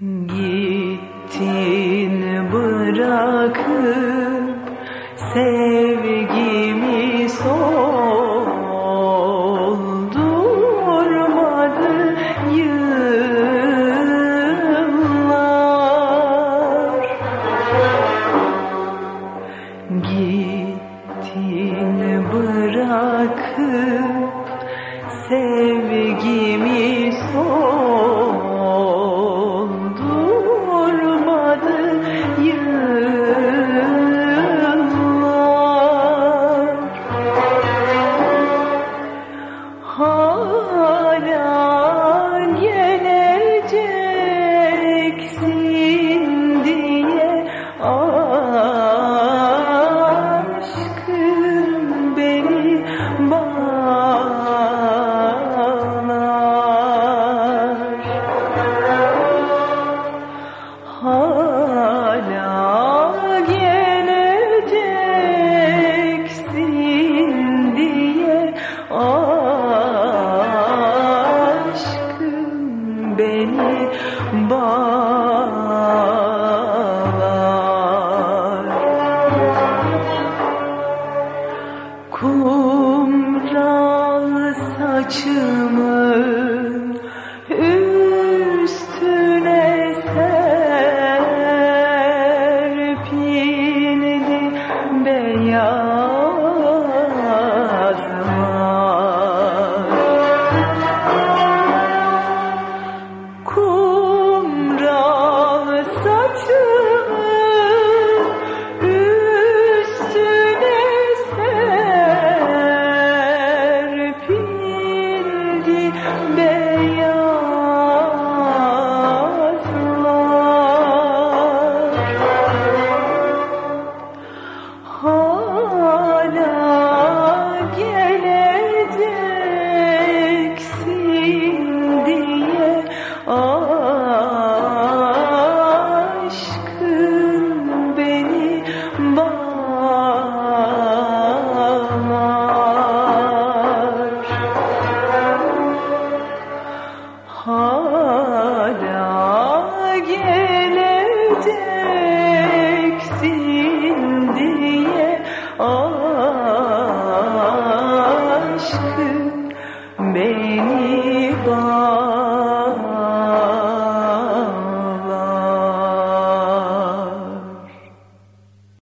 Gittin bırakıp sevgimi soldurmadı yıllar. Gittin bırakıp sevgimi soldurmadı beni bağlar. Kumral saçımın üstüne serpildi beyazlar serpildi Hala geleceksin diye aşkın beni bağlar